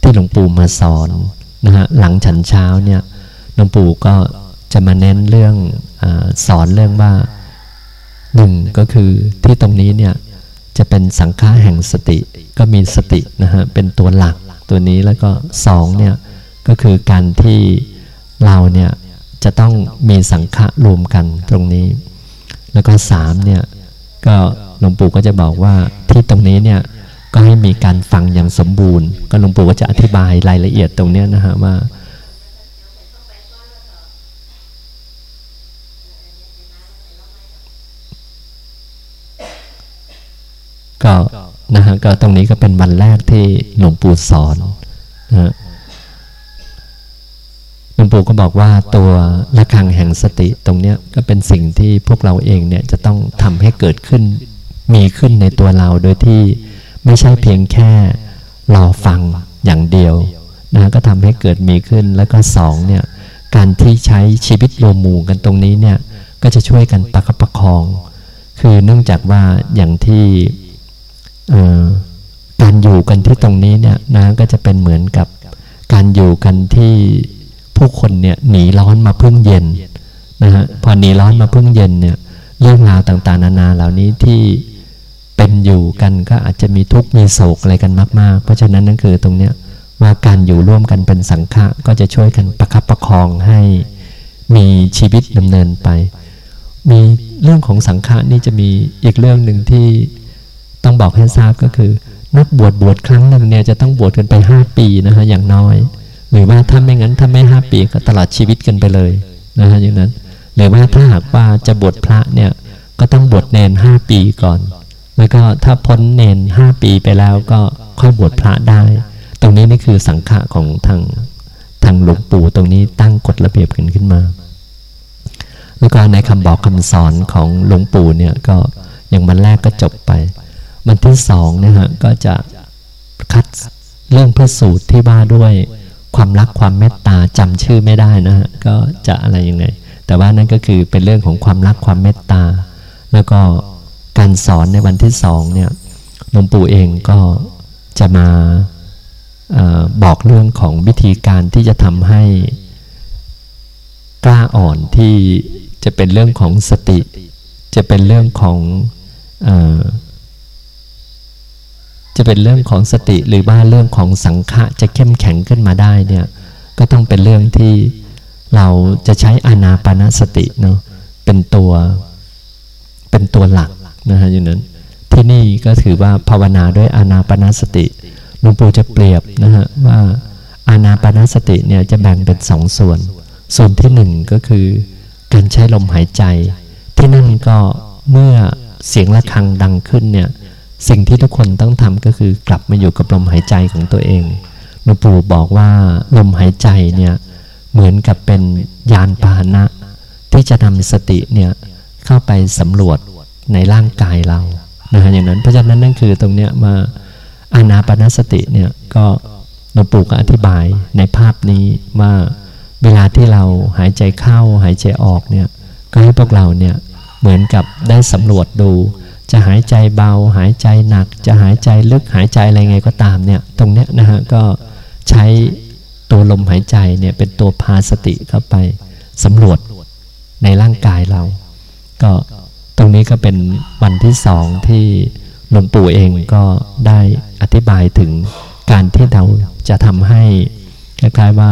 ที่หลวงปู่มาสอน นะฮะหลังฉันเช้าเนี่ยหลวงปู่ก็จะมาเน้นเรื่องอสอนเรื่องว่าหนึ่งก็คือที่ตรงนี้เนี่ยจะเป็นสังฆาแห่งสติก็มีสตินะฮะเป็นตัวหลักตัวนี้แล้วก็สองเนี่ยก็คือการที่เราเนี่ยจะต้องมีสังฆะรวมกันตรงนี้ แล้วก็สามเนี่ยก็หลวงปู่ก็จะบอกว่าที่ตรงนี้เนี่ย ก็ให้มีการฟังอย่างสมบูรณ์ ก็หลวงปู่ก็จะอธิบายรายละเอียดตรงนี้นะฮะว่าก็นะฮะก็ตรงนี้ก็เป็นวันแรกที่หลวงปู่สอนนะฮะหลวงปู่ก็บอกว่าตัวระฆังแห่งสติตรงเนี้ยก็เป็นสิ่งที่พวกเราเองเนี่ยจะต้องทำให้เกิดขึ้นมีขึ้นในตัวเราโดยที่ ไม่ใช่เพียงแค่รอฟังอย่างเดียวนะก็ทำให้เกิดมีขึ้นแล้วก็สองเนี่ยการที่ใช้ชีวิตรวมหมู่กันตรงนี้เนี่ยก็จะช่วยกันประคับประคอง คือเนื่องจากว่าอย่างที่การอยู่กันที่ตรงนี้เนี่ยนะก็จะเป็นเหมือนกับการอยู่กันที่ผู้คนเนี่ยหนีร้อนมาพึ่งเย็นนะฮะพอหนีร้อนมาพึ่งเย็นเนี่ยเรื่องราวต่างๆ นานาเหล่านี้ที่ เป็นอยู่กันก็อาจจะมีทุกข์มีโศกอะไรกันมาก ๆ เพราะฉะนั้นนั่นคือตรงเนี้ยว่าการอยู่ร่วมกันเป็นสังฆะก็จะช่วยกันประคับประคองให้มีชีวิตดำเนินไป มีเรื่องของสังฆะนี่จะมีอีกเรื่องหนึ่งที่ต้องบอกให้ทราบก็คือ นักบวชบวชครั้งหนึ่งเนี่ยจะต้องบวชกันไปห้าปีนะฮะอย่างน้อย หรือว่าถ้าไม่งั้นถ้าไม่ห้าปีก็ตลอดชีวิตกันไปเลยนะฮะอย่างนั้น หรือว่าถ้าหากว่าจะบวชพระเนี่ยก็ต้องบวชเนนห้าปีก่อน แล้วก็ถ้าพ้นเนนห้าปีไปแล้วก็ค่อยบวชพระได้ ตรงนี้นี่คือสังฆะของทางทางหลวงปู่ตรงนี้ตั้งกฎระเบียบกันขึ้นมา แล้วก็ในคำบอกคำสอนของหลวงปู่เนี่ยก็อย่างวันแรกก็จบไปวันที่สองนะฮะก็จะคัดเรื่องพระสูตรที่ว่าด้วยความรักความเมตตาจำชื่อไม่ได้นะฮะก็จะอะไรยังไง แต่ว่านั่นก็คือเป็นเรื่องของความรักความเมตตา แล้วก็ การสอนในวันที่สองเนี่ยหลวงปู่เองก็จะมาอบอกเรื่องของวิธีการที่จะทำให้กล้าอ่อนที่จะเป็นเรื่องของสติ จะเป็นเรื่องของอจะเป็นเรื่องของสติหรือว่าเรื่องของสังขะจะเข้มแข็งขึ้นมาได้เนี่ยก็ต้องเป็นเรื่องที่เราจะใช้อานาปานสติเนาะเป็นตัวเป็นตัวหลัก นะฮะอย่างนั้น ที่นี่ก็ถือว่าภาวนาด้วยอานาปนาสติหลวงปู่จะเปรียบนะฮะว่าอานาปนาสติเนี่ยจะแบ่งเป็นสองส่วน ส่วนที่หนึ่งก็คือการใช้ลมหายใจ ที่นั่นก็เมื่อเสียงะระฆังดังขึ้นเนี่ยสิ่งที่ทุกคนต้องทำก็คือกลับมาอยู่กับลมหายใจของตัวเองหลวงปู่บอกว่าลมหายใจเนี่ยเหมือนกับเป็นยานพาหนะ ที่จะนำสติเนี่ยเข้าไปสำรวจ ในร่างกายเรานะฮะอย่างนั้นเพราะฉะนั้นนั่นคือตรงเนี้ยมาอานาปนสติเนี่ยก็หลวงปู่ก็อธิบายในภาพนี้ว่าเวลาที่เราหายใจเข้าหายใจออกเนี่ยก็ให้พวกเราเนี่ยเหมือนกับได้สำรวจดู จะหายใจเบา หายใจหนัก จะหายใจลึกหายใจอะไรไงก็ตามเนี่ยตรงเนี้ยนะฮะก็ใช้ตัวลมหายใจเนี่ยเป็นตัวพาสติเข้าไปสำรวจในร่างกายเรา ก็ ตรงนี้ก็เป็นวันที่สองที่หลวงปู่เองก็ได้อธิบายถึงการที่เราจะทำให้คล้ายๆว่า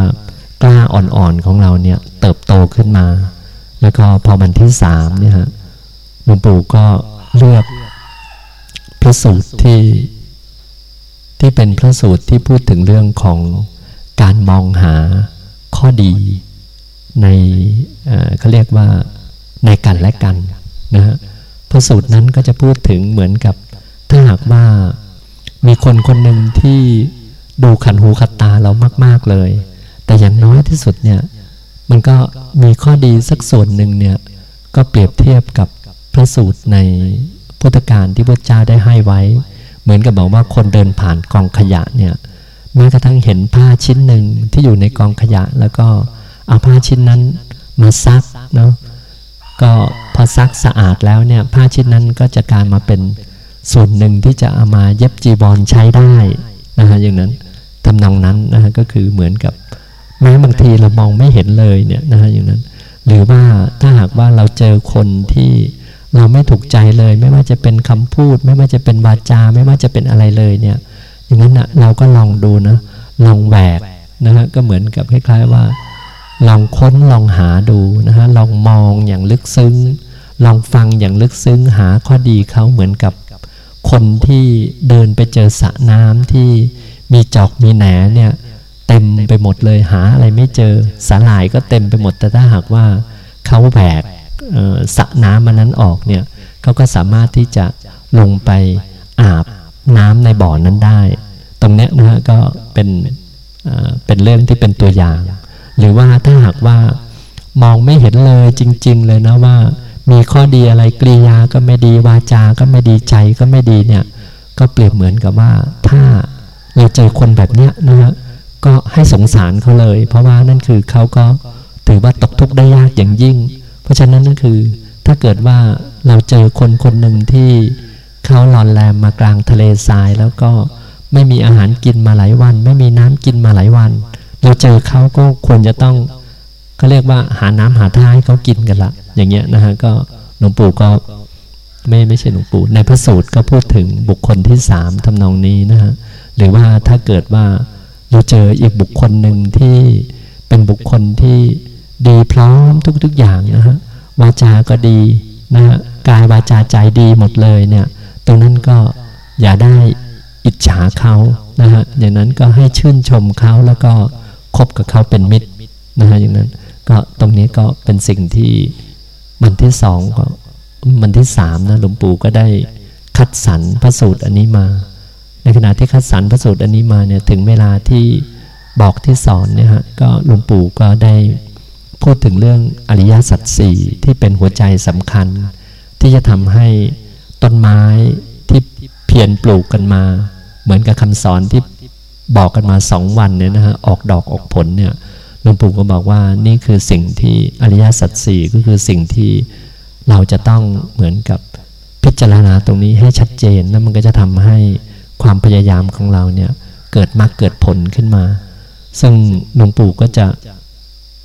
กล้าอ่อนๆของเราเนี่ยเติบโตขึ้นมา แล้วก็พอวันที่สามเนี่ยฮะหลวงปู่ก็เลือกพระสูตรที่ที่เป็นพระสูตรที่พูดถึงเรื่องของการมองหาข้อดีในเขาเรียกว่าในกันและกัน นะฮะพระสูตรนั้นก็จะพูดถึงเหมือนกับถ้าหากว่ามีคนคนหนึ่งที่ดูขันหูขัดตาเรามาก ๆเลย แต่อย่างน้อยที่สุดเนี่ยมันก็มีข้อดีสักส่วนหนึ่งเนี่ยก็เปรียบเทียบกับพระสูตรในพุทธการที่พระเจ้าได้ให้ไว้ เหมือนกับบอกว่าคนเดินผ่านกองขยะเนี่ยแม้กระทั่งเห็นผ้าชิ้นหนึ่งที่อยู่ในกองขยะ แล้วก็เอาผ้าชิ้นนั้นมาซักเนาะ ก็พอซักสะอาดแล้วเนี่ยผ้าชิ้นนั้นก็จะกลายมาเป็นส่วนหนึ่งที่จะเอามาเย็บจีบอลใช้ได้นะฮะอย่างนั้นทำนองนั้นนะฮะก็คือเหมือนกับแม้บางทีเรามองไม่เห็นเลยเนี่ยนะฮะอย่างนั้น หรือว่าถ้าหากว่าเราเจอคนที่เราไม่ถูกใจเลย ไม่ว่าจะเป็นคำพูด ไม่ว่าจะเป็นวาจา ไม่ว่าจะเป็นอะไรเลยเนี่ยอย่างนั้นนะเราก็ลองดูนะลองแหวกนะฮะก็เหมือนกับคล้ายๆว่า ลองค้นลองหาดูนะฮะลองมองอย่างลึกซึ้ง ลองฟังอย่างลึกซึ้งหาข้อดีเขาเหมือนกับคนที่เดินไปเจอสระน้ำที่มีจอกมีแหนเนี่ยเต็มไปหมดเลยหาอะไรไม่เจอสาหร่ายก็เต็มไปหมดแต่ถ้าหากว่าเขาแหวกสระน้ำมันนั้นออกเนี่ยเขาก็สามารถที่จะลงไปอาบน้ำในบ่อนั้นได้ ตรงนี้นะก็เป็นเป็นเรื่องที่เป็นตัวอย่าง หรือว่าถ้าหากว่ามองไม่เห็นเลยจริง ๆ เลยนะว่า มีข้อดีอะไรกริยาก็ไม่ดีวาจา ก็ไม่ดีใจก็ไม่ดีเนี่ยก็เปรียบเหมือนกับว่า ถ้าเราเจอคนแบบเนี้ยนะฮะก็ให้สงสารเขาเลย เพราะว่านั่นคือเขาก็ถือว่าตกทุกข์ได้ยากอย่างยิ่ง เพราะฉะนั้นนั่นคือถ้าเกิดว่าเราเจอคนคนหนึ่งที่เขาหลอนแรมมากลางทะเลทราย แล้วก็ไม่มีอาหารกินมาหลายวัน ไม่มีน้ำกินมาหลายวัน เราเจอเขาก็ควรจะต้องเขาเรียกว่าหาน้ำหาท่าให้เขากินกันละ อย่างเงี้ยนะฮะก็หลวงปู่ก็ไม่ไม่ใช่หลวงปู่ ในพระสูตรก็พูดถึงบุคคลที่สามทำนองนี้นะฮะหรือว่าถ้าเกิดว่าเราเจออีกบุคคลหนึ่งที่เป็นบุคคลที่ดีพร้อมทุกๆอย่างนะฮะวาจาก็ดีนะฮะกายวาจาใจดีหมดเลยเนี่ยตรงนั้นก็อย่าได้อิจฉาเขานะฮะอย่างนั้นก็ให้ชื่นชมเขาแล้วก็ คบกับเขาเป็นมิตรนะฮะอย่างนั้น ก็ตรงนี้ก็เป็นสิ่งที่มันที่สองก็มันที่สามนะหลวงปู่ก็ได้คัดสรรพระสูตรอันนี้มา ในขณะที่คัดสรรพระสูตรอันนี้มาเนี่ยถึงเวลาที่บอกที่สอนเนี่ยฮะก็หลวงปู่ก็ได้พูดถึงเรื่องอริยสัจสี่ที่เป็นหัวใจสำคัญ ที่จะทำให้ต้นไม้ที่เพียรปลูกกันมา เหมือนกับคำสอนที่ บอกกันมาสองวันเนี่ยนะฮะออกดอกออกผลเนี่ยหลวงปู่ก็บอกว่านี่คือสิ่งที่อริยสัจสี่ก็คือสิ่งที่เราจะต้องเหมือนกับพิจารณาตรงนี้ให้ชัดเจนแล้วมันก็จะทำให้ความพยายามของเราเนี่ยเกิดมากเกิดผลขึ้นมา ซึ่งหลวงปู่ก็จะ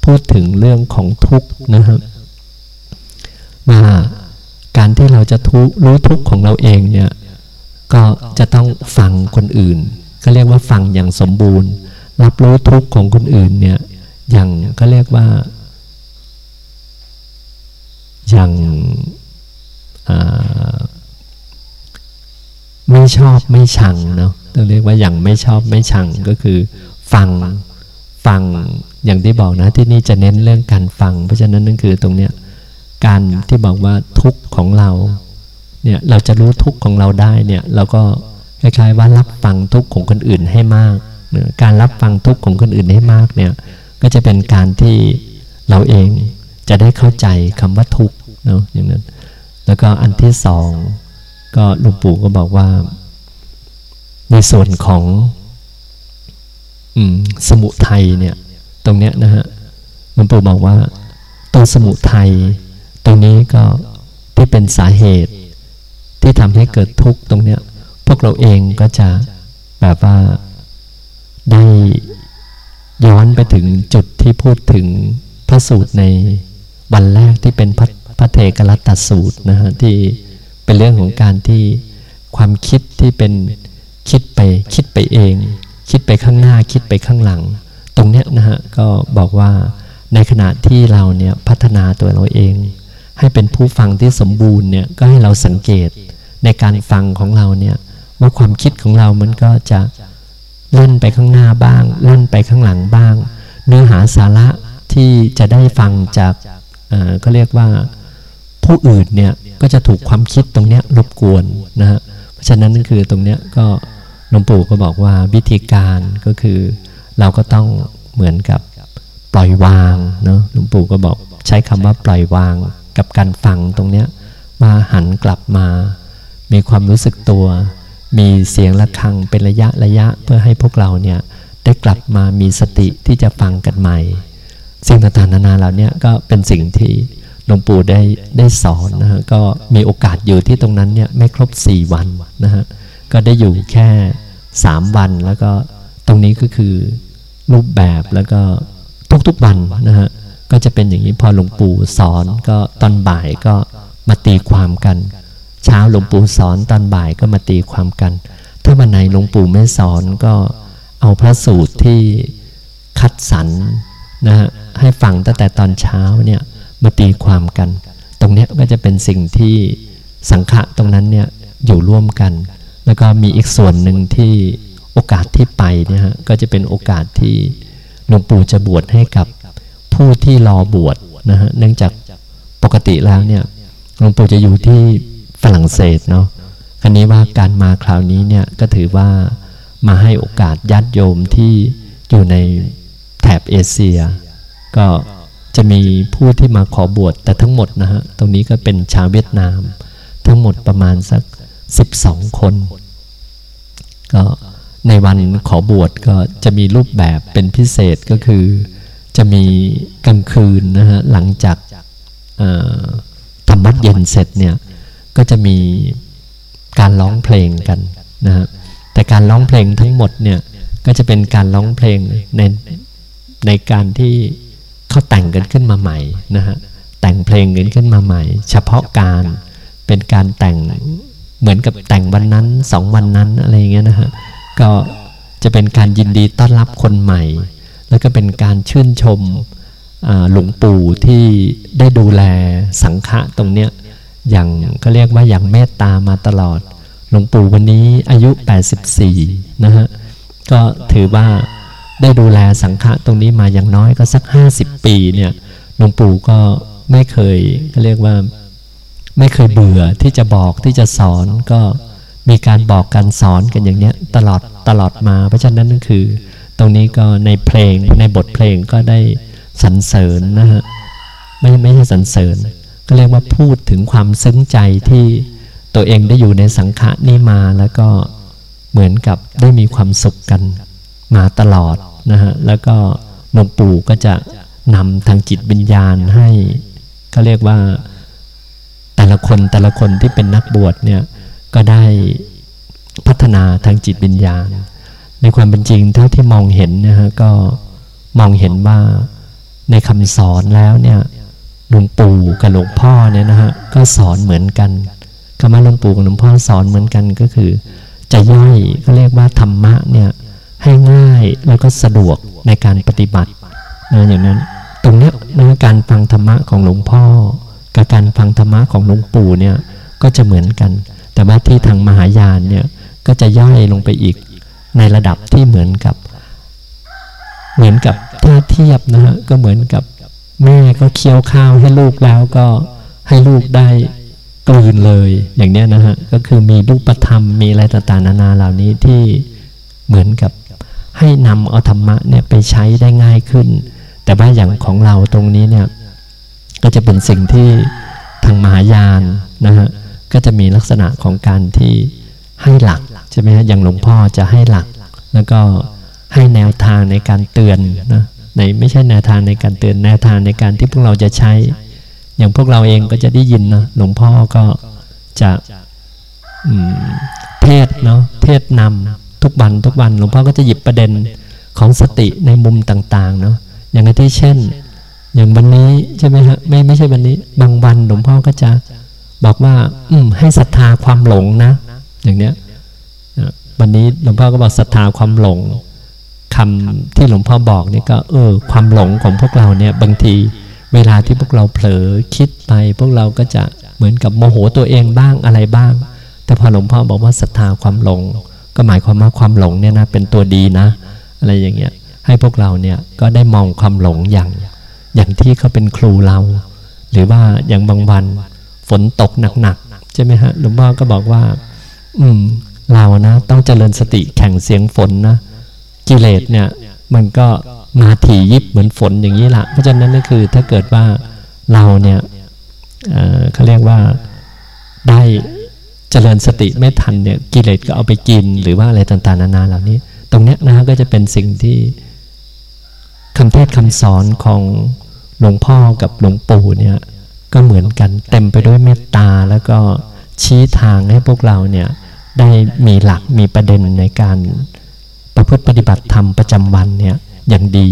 พูดถึงเรื่องของทุกข์นะครับว่าการที่เราจะทุรู้ทุกข์ของเราเองเนี่ยก็จะต้องฟังคนอื่น ก็เรียกว่าฟังอย่างสมบูรณ์ รับรู้ทุกข์ของคนอื่นเนี่ยอย่างก็เรียกว่า อย่างไม่ชอบไม่ชังเนาะต้องเรียกว่าอย่างไม่ชอบไม่ชังก็คือ ฟังฟังอย่างที่บอกนะที่นี่จะเน้นเรื่องการฟัง เพราะฉะนั้นนั่นคือตรงเนี้ยการที่บอกว่าทุกข์ของเราเนี่ยเราจะรู้ทุกข์ของเราได้เนี่ยเราก็ คล้ายๆว่ารับฟังทุกข์ของคนอื่นให้มากการรับฟังทุกข์ของคนอื่นให้มากเนี่ยก็จะเป็นการที่เราเองจะได้เข้าใจคำว่าทุกข์เนาะอย่างนั้นแล้วก็อันที่สองก็หลวงปู่ก็บอกว่า ในส่วนของสมุทัยเนี่ย ตรงเนี้ยนะฮะหลวงปู่บอกว่า ตัวสมุทัยตรงนี้ก็ที่เป็นสาเหตุที่ทำให้เกิดทุกข์ตรงเนี้ย วกเราเองก็จะแบบว่าได้ย้อนไปถึงจุดที่พูดถึงพระสูตรในวันแรกที่เป็นพระพระเทกรัตตสูตรนะฮะที่เป็นเรื่องของการที่ความคิดที่เป็นคิดไปคิดไปเอง คิดไปข้างหน้าคิดไปข้างหลัง ตรงเนี้ยนะฮะก็บอกว่าในขณะที่เราเนี่ยพัฒนาตัวเราเอง ให้เป็นผู้ฟังที่สมบูรณ์เนี่ยก็ให้เราสังเกตในการฟังของเราเนี่ย ว่าความคิดของเรามันก็จะเลื่อนไปข้างหน้าบ้างเลื่อนไปข้างหลังบ้าง เนื้อหาสาระที่จะได้ฟังจากก็เรียกว่าผู้อื่นเนี่ยก็จะถูกความคิดตรงเนี้ยรบกวนนะฮะเพราะฉะนั้นนั่นคือตรงเนี้ยก็หลวงปู่ก็บอกว่าวิธีการก็คือเราก็ต้องเหมือนกับปล่อยวางเนาะหลวงปู่ก็บอกใช้คำว่าปล่อยวางกับการฟังตรงเนี้ยมาหันกลับมา มีความรู้สึกตัว มีเสียงะระฆังเป็นระยะระยะเพื่อให้พวกเราเนี่ยได้กลับมามีสติที่จะฟังกันใหม่ สิ่งต่างๆนานาเหล่านี้ก็เป็นสิ่งที่หลวงปู่ได้ได้สอนนะฮะก็มีโอกาสอยู่ที่ตรงนั้นเนี่ยไม่ครบสี่วันนะฮะก็ได้อยู่แค่สามวันแล้วก็ตรงนี้ก็คือรูปแบบแล้วก็ทุกๆวันนะฮะก็จะเป็นอย่างนี้พอหลวงปู่สอนก็ตอนบ่ายก็มาตีความกัน เช้าหลวงปู่สอนตอนบ่ายก็มาตีความกัน ถ้าวันไหนหลวงปู่ไม่สอนก็เอาพระสูตรที่คัดสรรนะฮะให้ฟังตั้งแต่ตอนเช้าเนี่ยมาตีความกัน ตรงนี้ก็จะเป็นสิ่งที่สังฆะตรงนั้นเนี่ยอยู่ร่วมกัน แล้วก็มีอีกส่วนหนึ่งที่โอกาสที่ไปเนี่ยฮะก็จะเป็นโอกาสที่หลวงปู่จะบวชให้กับผู้ที่รอบวชนะฮะเนื่องจากปกติแล้วเนี่ยหลวงปู่จะอยู่ที่ ฝรั่งเศสเนาะคันนี้ว่าการมาคราวนี้เนี่ยก็ถือว่ามาให้โอกาสญาติโยมที่อยู่ในแถบเอเชีย ก็จะมีผู้ที่มาขอบวชแต่ทั้งหมดนะฮะตรงนี้ก็เป็นชาวเวียดนาม ทั้งหมดประมาณสัก 12 คน ก็ในวันขอบวชก็จะมีรูปแบบเป็นพิเศษก็คือ จะมีกลางคืนนะฮะหลังจากทำวัดเย็นเสร็จเนี่ย ก็จะมีการร้องเพลงกันนะฮะแต่การร้องเพลงทั้งหมดเนี่ยก็จะเป็นการร้องเพลงในในการที่เขาแต่งกันขึ้นมาใหม่นะฮะแต่งเพลงกันขึ้นมาใหม่ เฉพาะการเป็นการแต่งเหมือนกับแต่งวันนั้นสองวันนั้นอะไรอย่างเงี้ยนะฮะก็จะเป็นการยินดีต้อนรับคนใหม่ แล้วก็เป็นการชื่นชมหลวงปู่ที่ได้ดูแลสังฆะตรงเนี้ย อย่างก็เรียกว่าอย่างเมตตามาตลอด หลวงปู่วันนี้อายุ 84 นะฮะ ก็ถือว่าได้ดูแลสังฆะตรงนี้มาอย่างน้อยก็สัก 50 ปีเนี่ยหลวงปู่ก็ไม่เคยก็เรียกว่าไม่เคยเบื่อที่จะบอกที่จะสอนก็มีการบอกการสอนกันอย่างเนี้ยตลอดตลอดมา เพราะฉะนั้นนั่นคือ ตรงนี้ก็ในเพลงในบทเพลงก็ได้สรรเสริญนะฮะไม่ไม่ใช่สรรเสริญ ก็เรียกว่าพูดถึงความซึ้งใจที่ตัวเองได้อยู่ในสังฆะนี้มาแล้วก็เหมือนกับได้มีความสุขกันมาตลอดนะฮะแล้วก็หลวงปู่ก็จะนำทางจิตวิญญาณให้เขาเรียกว่าแต่ละคนแต่ละคนที่เป็นนักบวชเนี่ยก็ได้พัฒนาทางจิตวิญญาณ ในความเป็นจริงเท่าที่มองเห็นนะฮะก็มองเห็นว่าในคำสอนแล้วเนี่ย หลวงปู่กับหลวงพ่อเนี่ยนะฮะก็สอนเหมือนกันคำว่าหลวงปู่กับหลวงพ่อสอนเหมือนกันก็คือ จะย่อยก็เรียกว่าธรรมะเนี่ยให้ง่ายแล้วก็สะดวกในการปฏิบัตินะอย่างนั้น ตรงเนี้ยนะการฟังธรรมะของหลวงพ่อ กับการฟังธรรมะของหลวงปู่เนี่ยก็จะเหมือนกัน แต่ว่าที่ทางมหายานเนี่ยก็จะย่อยลงไปอีกในระดับที่เหมือนกับ เหมือนกับถ้าเทียบนะฮะก็เหมือนกับ แม่ก็เคี้ยวข้าวให้ลูกแล้วก็ให้ลูกได้กลืนเลยอย่างเนี้ยนะฮะก็คือมีรูปธรรมมีอะไรต่างๆนานาเหล่านี้ที่เหมือนกับให้นำเอาธรรมะเนี่ยไปใช้ได้ง่ายขึ้น แต่ว่าอย่างของเราตรงนี้เนี่ยก็จะเป็นสิ่งที่ทางมหายานนะฮะก็จะมีลักษณะของการที่ให้หลักใช่ไหมฮะอย่างหลวงพ่อจะให้หลัก แล้วก็ให้แนวทางในการเตือนนะ ในไม่ใช่แนวทางในการเตือนแนวทางในการที่พวกเราจะใช้ อย่างพวกเราเองก็จะได้ยินนะหลวงพ่อก็จะเทศเนาะเทศนำทุกวันทุกวันหลวงพ่อก็จะหยิบประเด็นของสติในมุมต่างๆเนาะอย่างที่เช่น อย่างวันนี้ใช่ไหมฮะไม่ไม่ใช่วันนี้ บางวันหลวงพ่อก็จะบอกว่า อืมให้ศรัทธาความหลงนะ อย่างเนี้ยวันนี้หลวงพ่อก็บอกศรัทธาความหลง คำที่หลวงพ่อบอกเนี่ยก็เออความหลงของพวกเราเนี่ยบางทีเวลาที่พวกเราเผลอคิดไป พวกเราก็จะเหมือนกับโมโหตัวเองบ้างอะไรบ้าง แต่พอหลวงพ่อบอกว่าศรัทธาความหลง ก็หมายความว่าความหลงเนี่ยนะเป็นตัวดีนะ อะไรอย่างเงี้ยให้พวกเราเนี่ยก็ได้มองความหลงอย่าง อย่างที่เขาเป็นครูเรา หรือว่าอย่างบางวันฝนตกหนักๆใช่ไหมฮะหลวงพ่อก็บอกว่า อืมเรานะต้องเจริญสติแข่งเสียงฝนนะ กิเลสเนี่ยมันก็มาถี่ยิบเหมือนฝนอย่างนี้แหละเพราะฉะนั้นก็คือถ้าเกิดว่าเราเนี่ยเขาเรียกว่าได้เจริญสติไม่ทันเนี่ยกิเลสก็เอาไปกินหรือว่าอะไรต่างๆนานาเหล่านี้ ตรงเนี้ยนะก็จะเป็นสิ่งที่คำเทศคำสอนของหลวงพ่อกับหลวงปู่เนี่ยก็เหมือนกันเต็มไปด้วยเมตตาแล้วก็ชี้ทางให้พวกเราเนี่ยได้มีหลักมีประเด็นในการ ประพฤติปฏิบัติธรรมประจำวันเนี่ยอย่างดี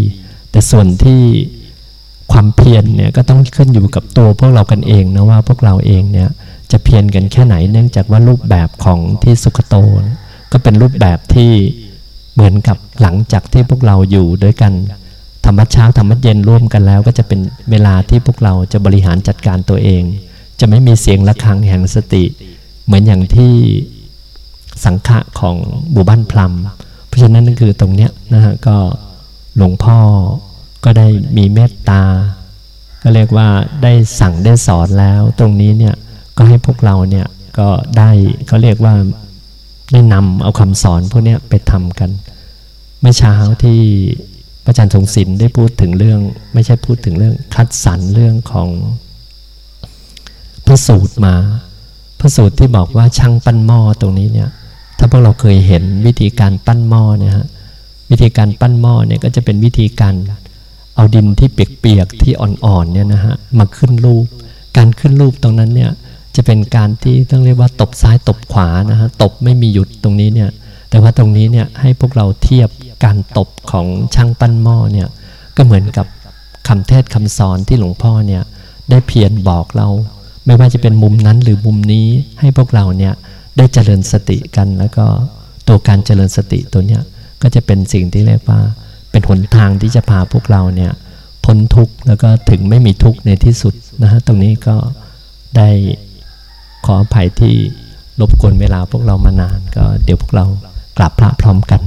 แต่ส่วนที่ความเพียรเนี่ยก็ต้องขึ้นอยู่กับตัวพวกเรากันเองนะว่าพวกเราเองเนี่ยจะเพียรกันแค่ไหนเนื่องจากว่ารูปแบบของที่สุขโตก็เป็นรูปแบบที่เหมือนกับหลังจากที่พวกเราอยู่ด้วยกันธรรมเช้าธรรมเย็นร่วมกันแล้ว ก็จะเป็นเวลาที่พวกเราจะบริหารจัดการตัวเอง จะไม่มีเสียงะระฆังแห่งสติ เหมือนอย่างที่สังฆะของบุบ้านพลัม ราะฉะนั้นนั่นคือตรงเนี้ยนะฮะก็หลวงพ่อก็ได้มีเมตตา ก็เรียกว่าได้สั่งได้สอนแล้ว ตรงนี้เนี่ยก็ให้พวกเราเนี่ยก็ได้เขาเรียกว่าได้นำเอาคำสอนพวกนี้ไปทำกัน เมื่อเช้าที่พระอาจารย์ทรงศิลป์ได้พูดถึงเรื่อง ไม่ใช่พูดถึงเรื่องคัดสรรเรื่องของพระสูตรมาพระสูตรที่บอกว่าช่างปั้นหม้อตรงนี้เนี่ย ถ้าพวกเราเคยเห็นวิธีการปั้นหม้อเนี่ยฮะวิธีการปั้นหม้อเนี่ยก็จะเป็นวิธีการเอาดินที่เปียกๆที่อ่อนๆเนี่ยนะฮะมาขึ้นรูป การขึ้นรูปตรงนั้นเนี่ยจะเป็นการที่ต้องเรียกว่าตบซ้ายตบขวานะฮะตบไม่มีหยุดตรงนี้เนี่ยแต่ว่าตรงนี้เนี่ยให้พวกเราเทียบการตบของช่างปั้นหม้อเนี่ยก็เหมือนกับคำเทศคำสอนที่หลวงพ่อเนี่ยได้เพียรบอกเรา ไม่ว่าจะเป็นมุมนั้นหรือมุมนี้ให้พวกเราเนี่ย ได้เจริญสติกัน แล้วก็ตัวการเจริญสติตัวเนี้ยก็จะเป็นสิ่งที่เรียกว่า เป็นหนทางที่จะพาพวกเราเนี่ยพ้นทุกข์แล้วก็ถึงไม่มีทุกข์ในที่สุดนะฮะตรงนี้ก็ได้ขออภัยที่รบกวนเวลาพวกเรามานานก็เดี๋ยวพวกเรากลับพระพร้อมกัน